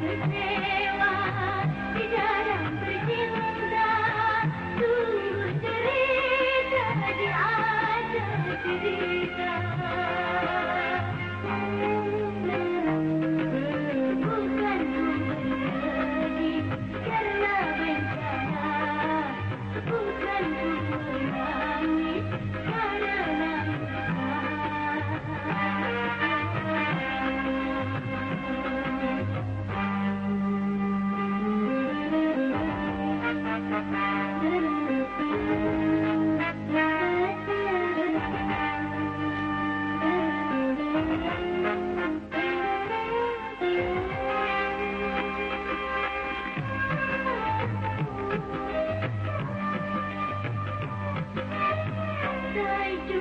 से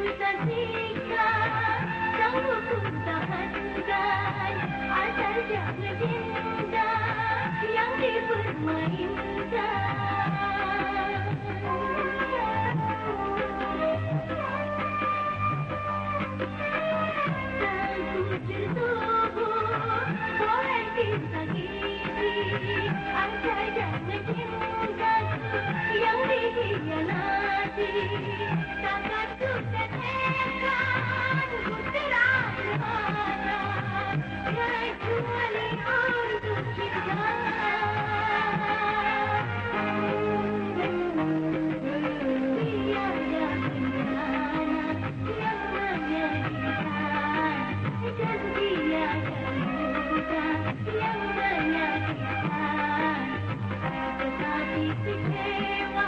صديقة سوف كنت خدعا عسى الجهل جندا يغلب الوئندا I'm sorry. Thank you.